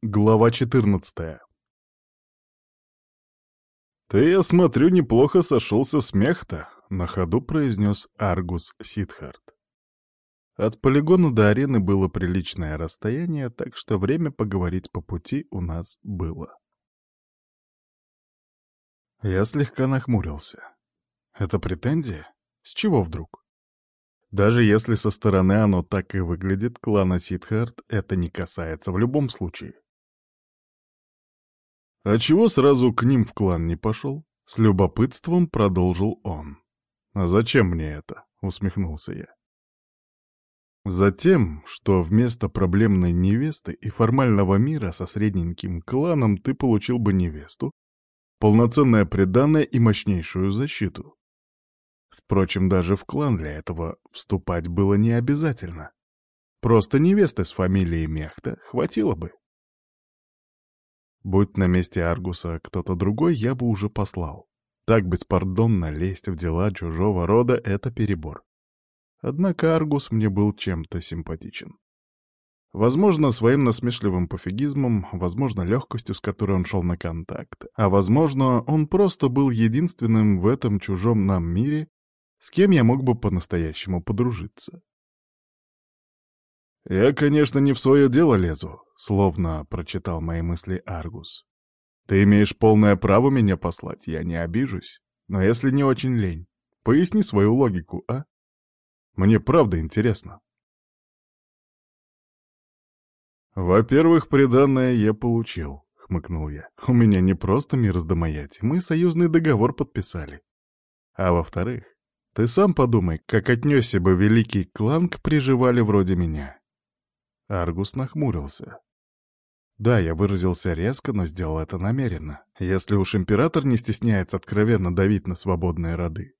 Глава 14 «Ты, я смотрю, неплохо сошелся с мехта», — на ходу произнес Аргус Сидхарт. От полигона до арены было приличное расстояние, так что время поговорить по пути у нас было. Я слегка нахмурился. Это претензия? С чего вдруг? Даже если со стороны оно так и выглядит, клана Сидхарт это не касается в любом случае. «А чего сразу к ним в клан не пошел?» — с любопытством продолжил он. «А зачем мне это?» — усмехнулся я. Затем, что вместо проблемной невесты и формального мира со средненьким кланом ты получил бы невесту, полноценное преданное и мощнейшую защиту. Впрочем, даже в клан для этого вступать было не обязательно. Просто невесты с фамилией Мехта хватило бы. Будь на месте Аргуса кто-то другой, я бы уже послал. Так беспардонно лезть в дела чужого рода — это перебор. Однако Аргус мне был чем-то симпатичен. Возможно, своим насмешливым пофигизмом, возможно, легкостью, с которой он шел на контакт, а возможно, он просто был единственным в этом чужом нам мире, с кем я мог бы по-настоящему подружиться. «Я, конечно, не в свое дело лезу», — словно прочитал мои мысли Аргус. «Ты имеешь полное право меня послать, я не обижусь. Но если не очень лень, поясни свою логику, а? Мне правда интересно». «Во-первых, приданное я получил», — хмыкнул я. «У меня не просто мир с Домаяти, мы союзный договор подписали. А во-вторых, ты сам подумай, как отнесся бы великий клан к приживали вроде меня. Аргус нахмурился. Да, я выразился резко, но сделал это намеренно. Если уж император не стесняется откровенно давить на свободные роды,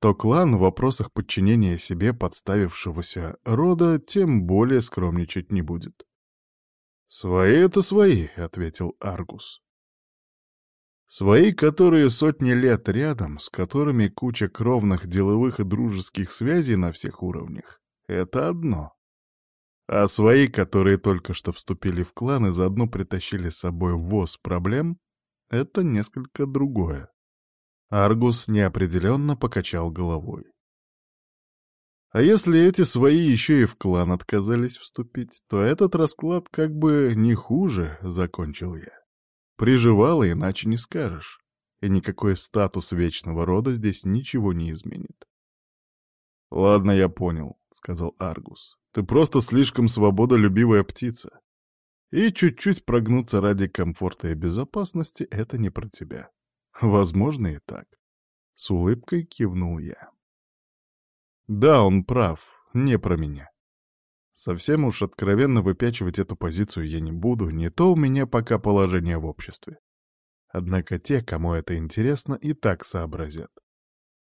то клан в вопросах подчинения себе подставившегося рода тем более скромничать не будет. «Свои — это свои», — ответил Аргус. Свои, которые сотни лет рядом, с которыми куча кровных деловых и дружеских связей на всех уровнях, это одно. А свои, которые только что вступили в клан и заодно притащили с собой воз проблем, это несколько другое. Аргус неопределенно покачал головой. А если эти свои еще и в клан отказались вступить, то этот расклад как бы не хуже, — закончил я. Приживала, иначе не скажешь. И никакой статус вечного рода здесь ничего не изменит. «Ладно, я понял», — сказал Аргус. «Ты просто слишком свободолюбивая птица. И чуть-чуть прогнуться ради комфорта и безопасности — это не про тебя. Возможно и так». С улыбкой кивнул я. «Да, он прав, не про меня. Совсем уж откровенно выпячивать эту позицию я не буду, не то у меня пока положение в обществе. Однако те, кому это интересно, и так сообразят.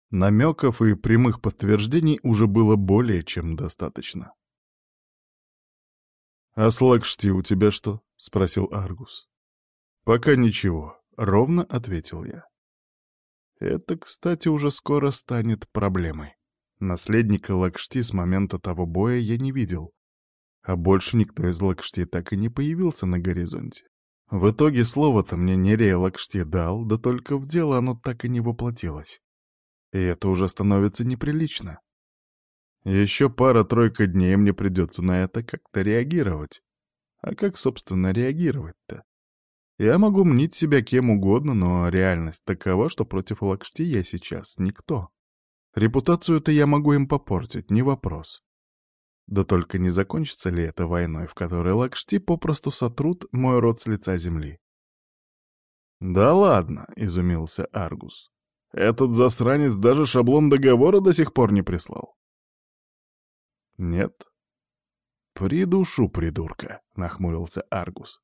Намеков и прямых подтверждений уже было более чем достаточно. «А с Лакшти у тебя что?» — спросил Аргус. «Пока ничего», — ровно ответил я. Это, кстати, уже скоро станет проблемой. Наследника Лакшти с момента того боя я не видел, а больше никто из Лакшти так и не появился на горизонте. В итоге слово-то мне Нерея Лакшти дал, да только в дело оно так и не воплотилось. И это уже становится неприлично. Еще пара-тройка дней мне придется на это как-то реагировать. А как, собственно, реагировать-то? Я могу мнить себя кем угодно, но реальность такова, что против Лакшти я сейчас никто. Репутацию-то я могу им попортить, не вопрос. Да только не закончится ли это войной, в которой Лакшти попросту сотрут мой род с лица земли? «Да ладно», — изумился Аргус. «Этот засранец даже шаблон договора до сих пор не прислал». «Нет». «Придушу, придурка», — нахмурился Аргус.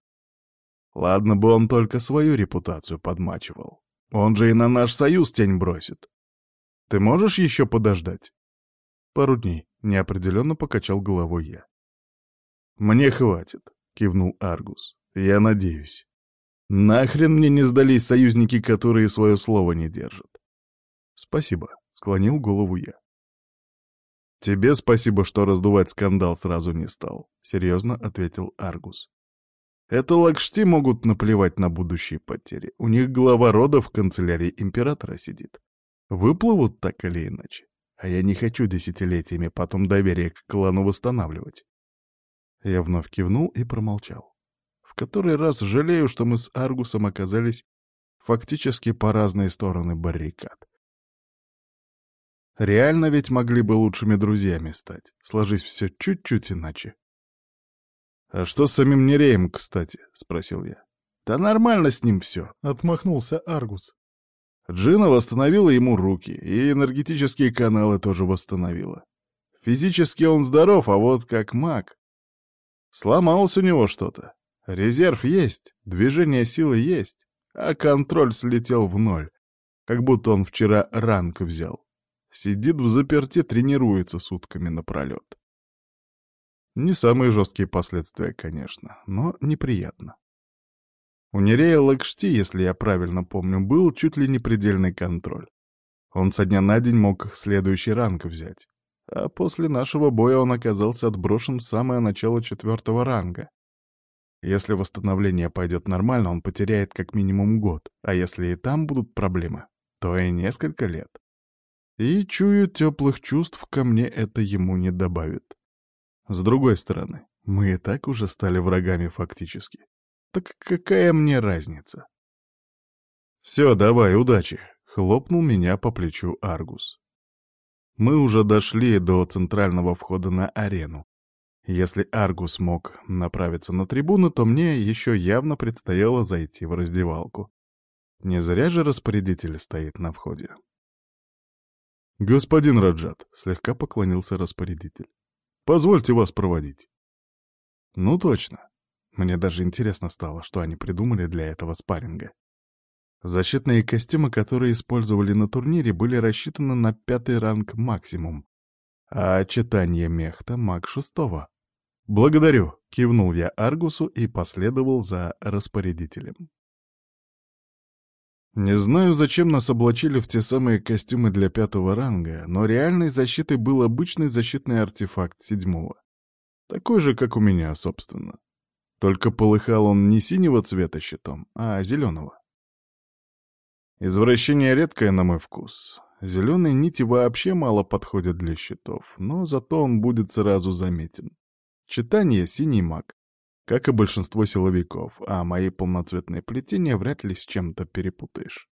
«Ладно бы он только свою репутацию подмачивал. Он же и на наш союз тень бросит. Ты можешь еще подождать?» «Пару дней», — неопределенно покачал головой я. «Мне хватит», — кивнул Аргус. «Я надеюсь. Нахрен мне не сдались союзники, которые свое слово не держат?» «Спасибо», — склонил голову я. «Тебе спасибо, что раздувать скандал сразу не стал», — серьезно ответил Аргус. Это лакшти могут наплевать на будущие потери. У них глава рода в канцелярии императора сидит. Выплывут так или иначе. А я не хочу десятилетиями потом доверие к клану восстанавливать. Я вновь кивнул и промолчал. В который раз жалею, что мы с Аргусом оказались фактически по разные стороны баррикад. Реально ведь могли бы лучшими друзьями стать, сложись все чуть-чуть иначе. «А что с самим Нереем, кстати?» — спросил я. «Да нормально с ним все», — отмахнулся Аргус. Джина восстановила ему руки, и энергетические каналы тоже восстановила. Физически он здоров, а вот как маг. Сломалось у него что-то. Резерв есть, движение силы есть, а контроль слетел в ноль, как будто он вчера ранг взял. Сидит в заперте, тренируется сутками напролет. Не самые жесткие последствия, конечно, но неприятно. У Нерея Лакшти, если я правильно помню, был чуть ли не предельный контроль. Он со дня на день мог следующий ранг взять. А после нашего боя он оказался отброшен в самое начало четвертого ранга. Если восстановление пойдет нормально, он потеряет как минимум год, а если и там будут проблемы, то и несколько лет. И, чую, теплых чувств ко мне это ему не добавит. С другой стороны, мы и так уже стали врагами фактически. Так какая мне разница? «Все, давай, удачи!» — хлопнул меня по плечу Аргус. Мы уже дошли до центрального входа на арену. Если Аргус мог направиться на трибуну, то мне еще явно предстояло зайти в раздевалку. Не зря же распорядитель стоит на входе. «Господин Раджат», — слегка поклонился распорядитель. Позвольте вас проводить». Ну точно. Мне даже интересно стало, что они придумали для этого спарринга. Защитные костюмы, которые использовали на турнире, были рассчитаны на пятый ранг максимум, а читание мехта — маг шестого. «Благодарю», — кивнул я Аргусу и последовал за распорядителем. Не знаю, зачем нас облачили в те самые костюмы для пятого ранга, но реальной защитой был обычный защитный артефакт седьмого. Такой же, как у меня, собственно. Только полыхал он не синего цвета щитом, а зеленого. Извращение редкое на мой вкус. Зеленые нити вообще мало подходят для щитов, но зато он будет сразу заметен. Читание — синий маг как и большинство силовиков, а мои полноцветные плетения вряд ли с чем-то перепутаешь.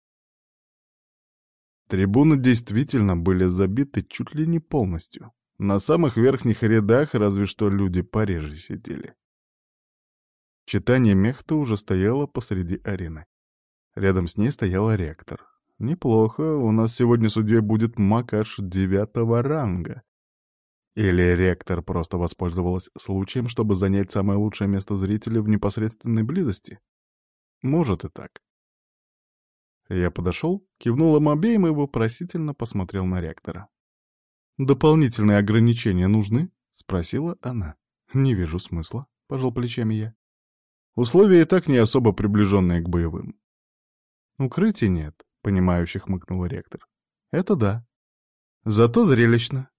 Трибуны действительно были забиты чуть ли не полностью. На самых верхних рядах разве что люди пореже сидели. Читание мехта уже стояло посреди арены. Рядом с ней стоял ректор. Неплохо, у нас сегодня судьей будет Макаш девятого ранга. Или ректор просто воспользовалась случаем, чтобы занять самое лучшее место зрителя в непосредственной близости? Может и так. Я подошел, кивнул им обеим и вопросительно посмотрел на ректора. «Дополнительные ограничения нужны?» — спросила она. «Не вижу смысла», — пожал плечами я. «Условия и так не особо приближенные к боевым». «Укрытий нет», — понимающих хмыкнул ректор. «Это да. Зато зрелищно.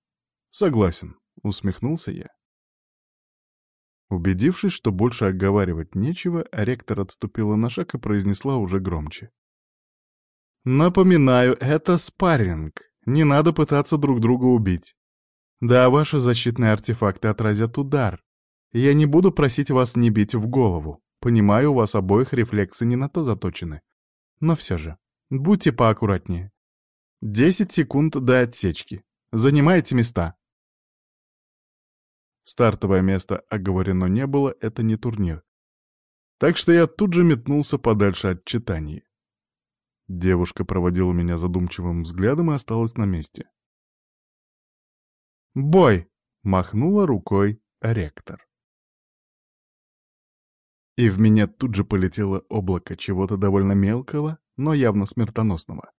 «Согласен», — усмехнулся я. Убедившись, что больше оговаривать нечего, ректор отступила на шаг и произнесла уже громче. «Напоминаю, это спарринг. Не надо пытаться друг друга убить. Да, ваши защитные артефакты отразят удар. Я не буду просить вас не бить в голову. Понимаю, у вас обоих рефлексы не на то заточены. Но все же, будьте поаккуратнее. Десять секунд до отсечки. Занимайте места». Стартовое место оговорено не было, это не турнир. Так что я тут же метнулся подальше от читаний. Девушка проводила меня задумчивым взглядом и осталась на месте. «Бой!» — махнула рукой ректор. И в меня тут же полетело облако чего-то довольно мелкого, но явно смертоносного.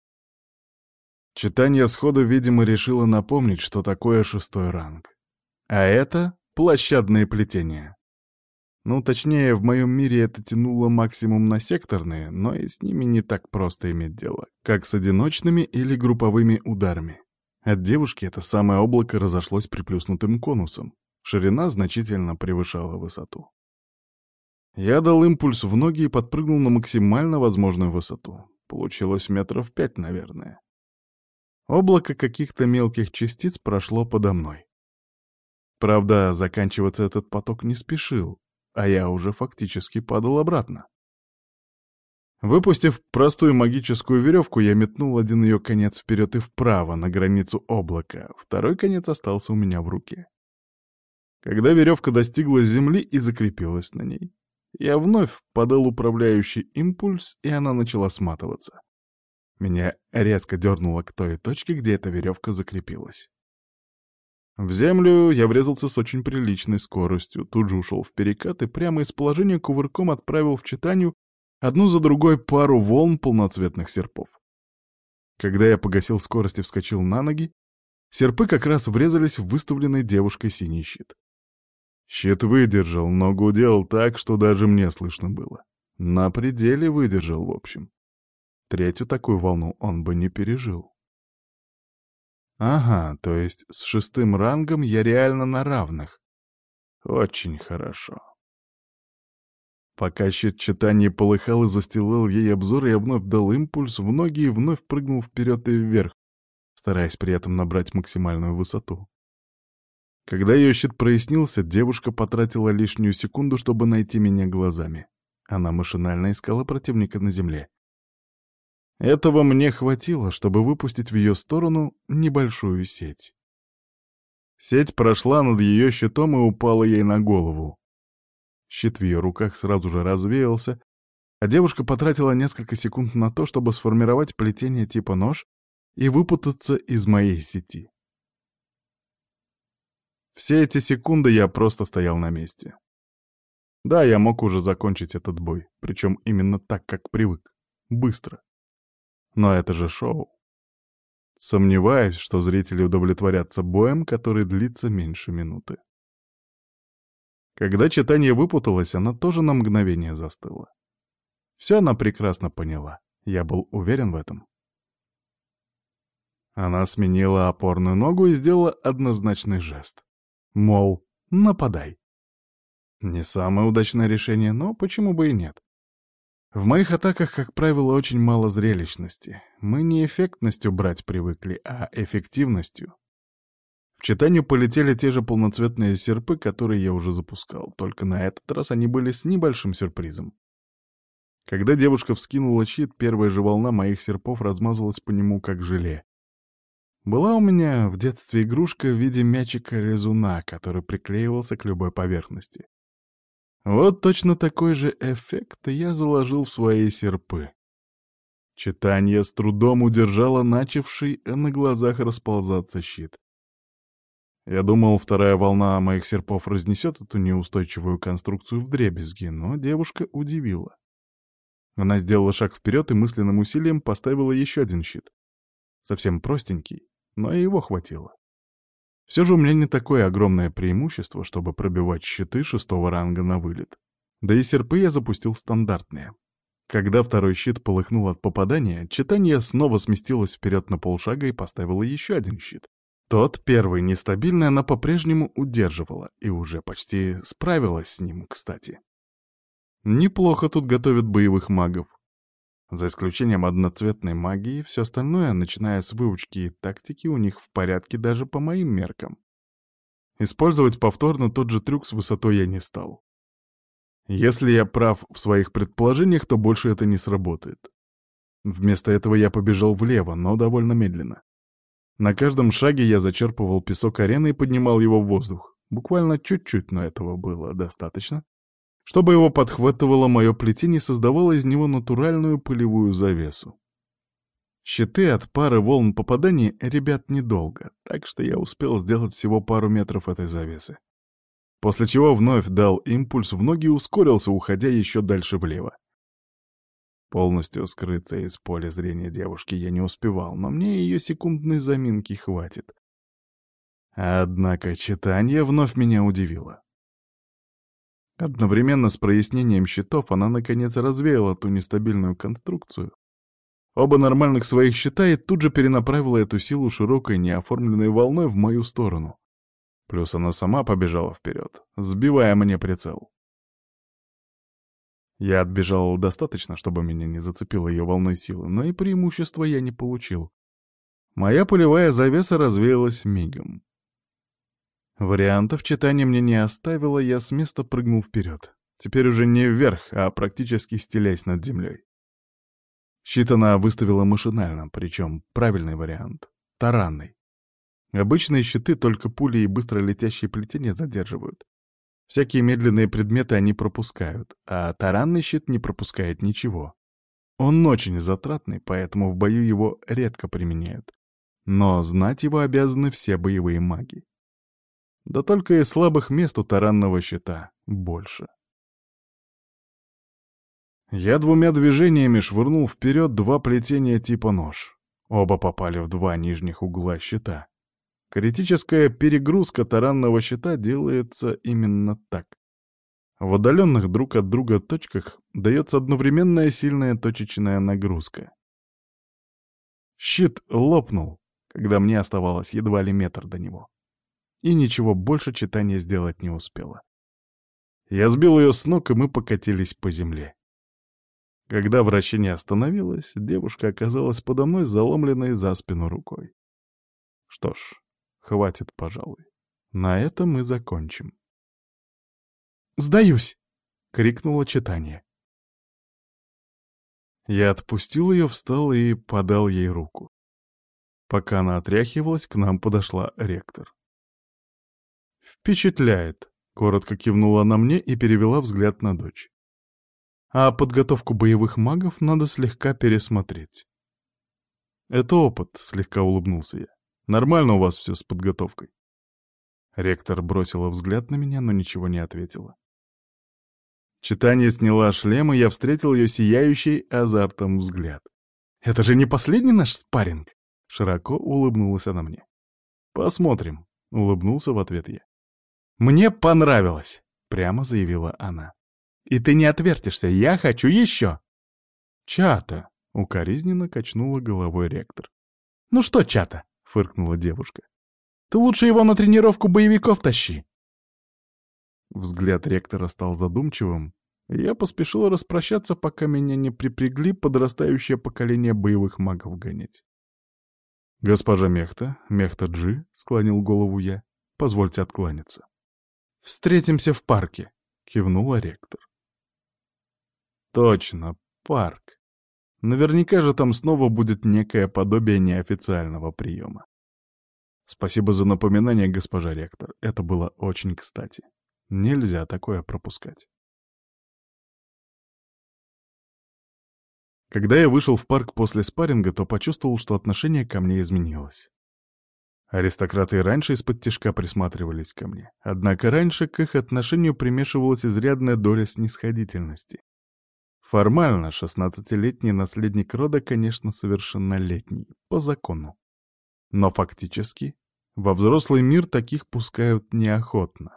Читание сходу, видимо, решило напомнить, что такое шестой ранг. А это площадные плетения. Ну, точнее, в моем мире это тянуло максимум на секторные, но и с ними не так просто иметь дело, как с одиночными или групповыми ударами. От девушки это самое облако разошлось приплюснутым конусом. Ширина значительно превышала высоту. Я дал импульс в ноги и подпрыгнул на максимально возможную высоту. Получилось метров пять, наверное. Облако каких-то мелких частиц прошло подо мной. Правда, заканчиваться этот поток не спешил, а я уже фактически падал обратно. Выпустив простую магическую веревку, я метнул один ее конец вперед и вправо, на границу облака. Второй конец остался у меня в руке. Когда веревка достигла земли и закрепилась на ней, я вновь подал управляющий импульс, и она начала сматываться. Меня резко дернуло к той точке, где эта веревка закрепилась. В землю я врезался с очень приличной скоростью, тут же ушел в перекат и прямо из положения кувырком отправил в читанию одну за другой пару волн полноцветных серпов. Когда я погасил скорость и вскочил на ноги, серпы как раз врезались в выставленный девушкой синий щит. Щит выдержал, но гудел так, что даже мне слышно было. На пределе выдержал, в общем. Третью такую волну он бы не пережил. Ага, то есть с шестым рангом я реально на равных. Очень хорошо. Пока щит читания полыхал и застилал ей обзор, я вновь дал импульс в ноги и вновь прыгнул вперед и вверх, стараясь при этом набрать максимальную высоту. Когда ее щит прояснился, девушка потратила лишнюю секунду, чтобы найти меня глазами. Она машинально искала противника на земле. Этого мне хватило, чтобы выпустить в ее сторону небольшую сеть. Сеть прошла над ее щитом и упала ей на голову. Щит в ее руках сразу же развеялся, а девушка потратила несколько секунд на то, чтобы сформировать плетение типа нож и выпутаться из моей сети. Все эти секунды я просто стоял на месте. Да, я мог уже закончить этот бой, причем именно так, как привык. Быстро. Но это же шоу. Сомневаюсь, что зрители удовлетворятся боем, который длится меньше минуты. Когда читание выпуталось, она тоже на мгновение застыла. Все она прекрасно поняла. Я был уверен в этом. Она сменила опорную ногу и сделала однозначный жест. Мол, нападай. Не самое удачное решение, но почему бы и нет? В моих атаках, как правило, очень мало зрелищности. Мы не эффектностью брать привыкли, а эффективностью. В читанию полетели те же полноцветные серпы, которые я уже запускал, только на этот раз они были с небольшим сюрпризом. Когда девушка вскинула щит, первая же волна моих серпов размазалась по нему, как желе. Была у меня в детстве игрушка в виде мячика-резуна, который приклеивался к любой поверхности. Вот точно такой же эффект я заложил в свои серпы. Читание с трудом удержало начавший на глазах расползаться щит. Я думал, вторая волна моих серпов разнесет эту неустойчивую конструкцию в дребезги, но девушка удивила. Она сделала шаг вперед и мысленным усилием поставила еще один щит. Совсем простенький, но и его хватило. Все же у меня не такое огромное преимущество, чтобы пробивать щиты шестого ранга на вылет. Да и серпы я запустил стандартные. Когда второй щит полыхнул от попадания, читание снова сместилось вперед на полшага и поставило еще один щит. Тот, первый, нестабильный, она по-прежнему удерживала и уже почти справилась с ним, кстати. Неплохо тут готовят боевых магов. За исключением одноцветной магии, все остальное, начиная с выучки и тактики, у них в порядке даже по моим меркам. Использовать повторно тот же трюк с высотой я не стал. Если я прав в своих предположениях, то больше это не сработает. Вместо этого я побежал влево, но довольно медленно. На каждом шаге я зачерпывал песок арены и поднимал его в воздух. Буквально чуть-чуть, но этого было достаточно. Чтобы его подхватывало мое плетение создавало из него натуральную пылевую завесу. Щиты от пары волн попадания ребят недолго, так что я успел сделать всего пару метров этой завесы. После чего вновь дал импульс в ноги и ускорился, уходя еще дальше влево. Полностью скрыться из поля зрения девушки я не успевал, но мне ее секундной заминки хватит. Однако читание вновь меня удивило. Одновременно с прояснением щитов она наконец развеяла ту нестабильную конструкцию. Оба нормальных своих щита и тут же перенаправила эту силу широкой неоформленной волной в мою сторону. Плюс она сама побежала вперед, сбивая мне прицел. Я отбежал достаточно, чтобы меня не зацепило ее волной силы, но и преимущества я не получил. Моя пулевая завеса развеялась мигом. Вариантов читания мне не оставило, я с места прыгнул вперед. Теперь уже не вверх, а практически стелясь над землей. Щит она выставила машинально, причем правильный вариант — таранный. Обычные щиты только пули и быстро летящие плетения задерживают. Всякие медленные предметы они пропускают, а таранный щит не пропускает ничего. Он очень затратный, поэтому в бою его редко применяют. Но знать его обязаны все боевые маги. Да только и слабых мест у таранного щита больше. Я двумя движениями швырнул вперед два плетения типа нож. Оба попали в два нижних угла щита. Критическая перегрузка таранного щита делается именно так. В отдаленных друг от друга точках дается одновременная сильная точечная нагрузка. Щит лопнул, когда мне оставалось едва ли метр до него и ничего больше читание сделать не успела. Я сбил ее с ног, и мы покатились по земле. Когда вращение остановилось, девушка оказалась подо мной заломленной за спину рукой. Что ж, хватит, пожалуй. На этом мы закончим. «Сдаюсь!» — крикнуло читание. Я отпустил ее, встал и подал ей руку. Пока она отряхивалась, к нам подошла ректор. «Впечатляет», — коротко кивнула на мне и перевела взгляд на дочь. «А подготовку боевых магов надо слегка пересмотреть». «Это опыт», — слегка улыбнулся я. «Нормально у вас все с подготовкой». Ректор бросила взгляд на меня, но ничего не ответила. Читание сняла шлем, и я встретил ее сияющий азартом взгляд. «Это же не последний наш спарринг?» Широко улыбнулась она мне. «Посмотрим», — улыбнулся в ответ я. «Мне понравилось», — прямо заявила она. «И ты не отвертишься, я хочу еще!» «Чата!» — укоризненно качнула головой ректор. «Ну что, чата?» — фыркнула девушка. «Ты лучше его на тренировку боевиков тащи!» Взгляд ректора стал задумчивым, и я поспешил распрощаться, пока меня не припрягли подрастающее поколение боевых магов гонять. «Госпожа Мехта, Мехта Джи», — склонил голову я, — «позвольте откланяться». «Встретимся в парке», — кивнула ректор. «Точно, парк. Наверняка же там снова будет некое подобие неофициального приема. Спасибо за напоминание, госпожа ректор. Это было очень кстати. Нельзя такое пропускать. Когда я вышел в парк после спарринга, то почувствовал, что отношение ко мне изменилось. Аристократы и раньше из-под тишка присматривались ко мне, однако раньше к их отношению примешивалась изрядная доля снисходительности. Формально шестнадцатилетний наследник рода, конечно, совершеннолетний, по закону. Но фактически во взрослый мир таких пускают неохотно.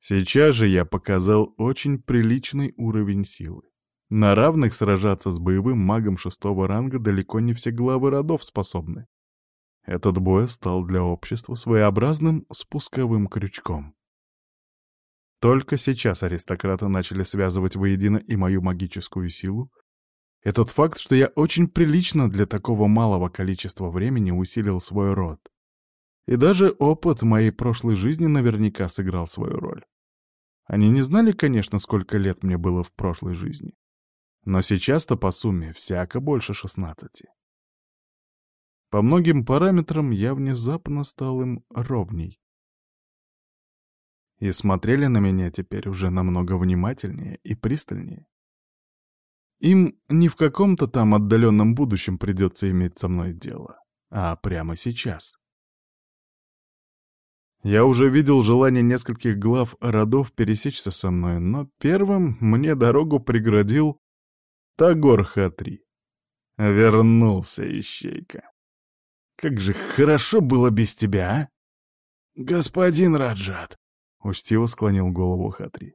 Сейчас же я показал очень приличный уровень силы. На равных сражаться с боевым магом шестого ранга далеко не все главы родов способны. Этот бой стал для общества своеобразным спусковым крючком. Только сейчас аристократы начали связывать воедино и мою магическую силу, и тот факт, что я очень прилично для такого малого количества времени усилил свой род. И даже опыт моей прошлой жизни наверняка сыграл свою роль. Они не знали, конечно, сколько лет мне было в прошлой жизни. Но сейчас-то по сумме всяко больше шестнадцати. По многим параметрам я внезапно стал им ровней. И смотрели на меня теперь уже намного внимательнее и пристальнее. Им не в каком-то там отдаленном будущем придется иметь со мной дело, а прямо сейчас. Я уже видел желание нескольких глав родов пересечься со мной, но первым мне дорогу преградил Тагор Хатри. Вернулся ищейка. Как же хорошо было без тебя, а? Господин Раджат, учтиво склонил голову Хатри.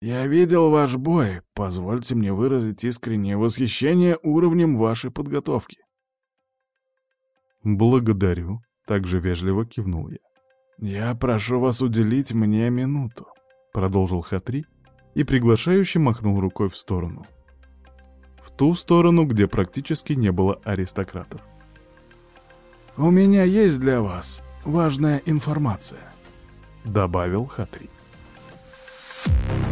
Я видел ваш бой. Позвольте мне выразить искреннее восхищение уровнем вашей подготовки. Благодарю, также вежливо кивнул я. Я прошу вас уделить мне минуту, продолжил Хатри, и приглашающе махнул рукой в сторону. В ту сторону, где практически не было аристократов. «У меня есть для вас важная информация», — добавил Хатри. Thank you.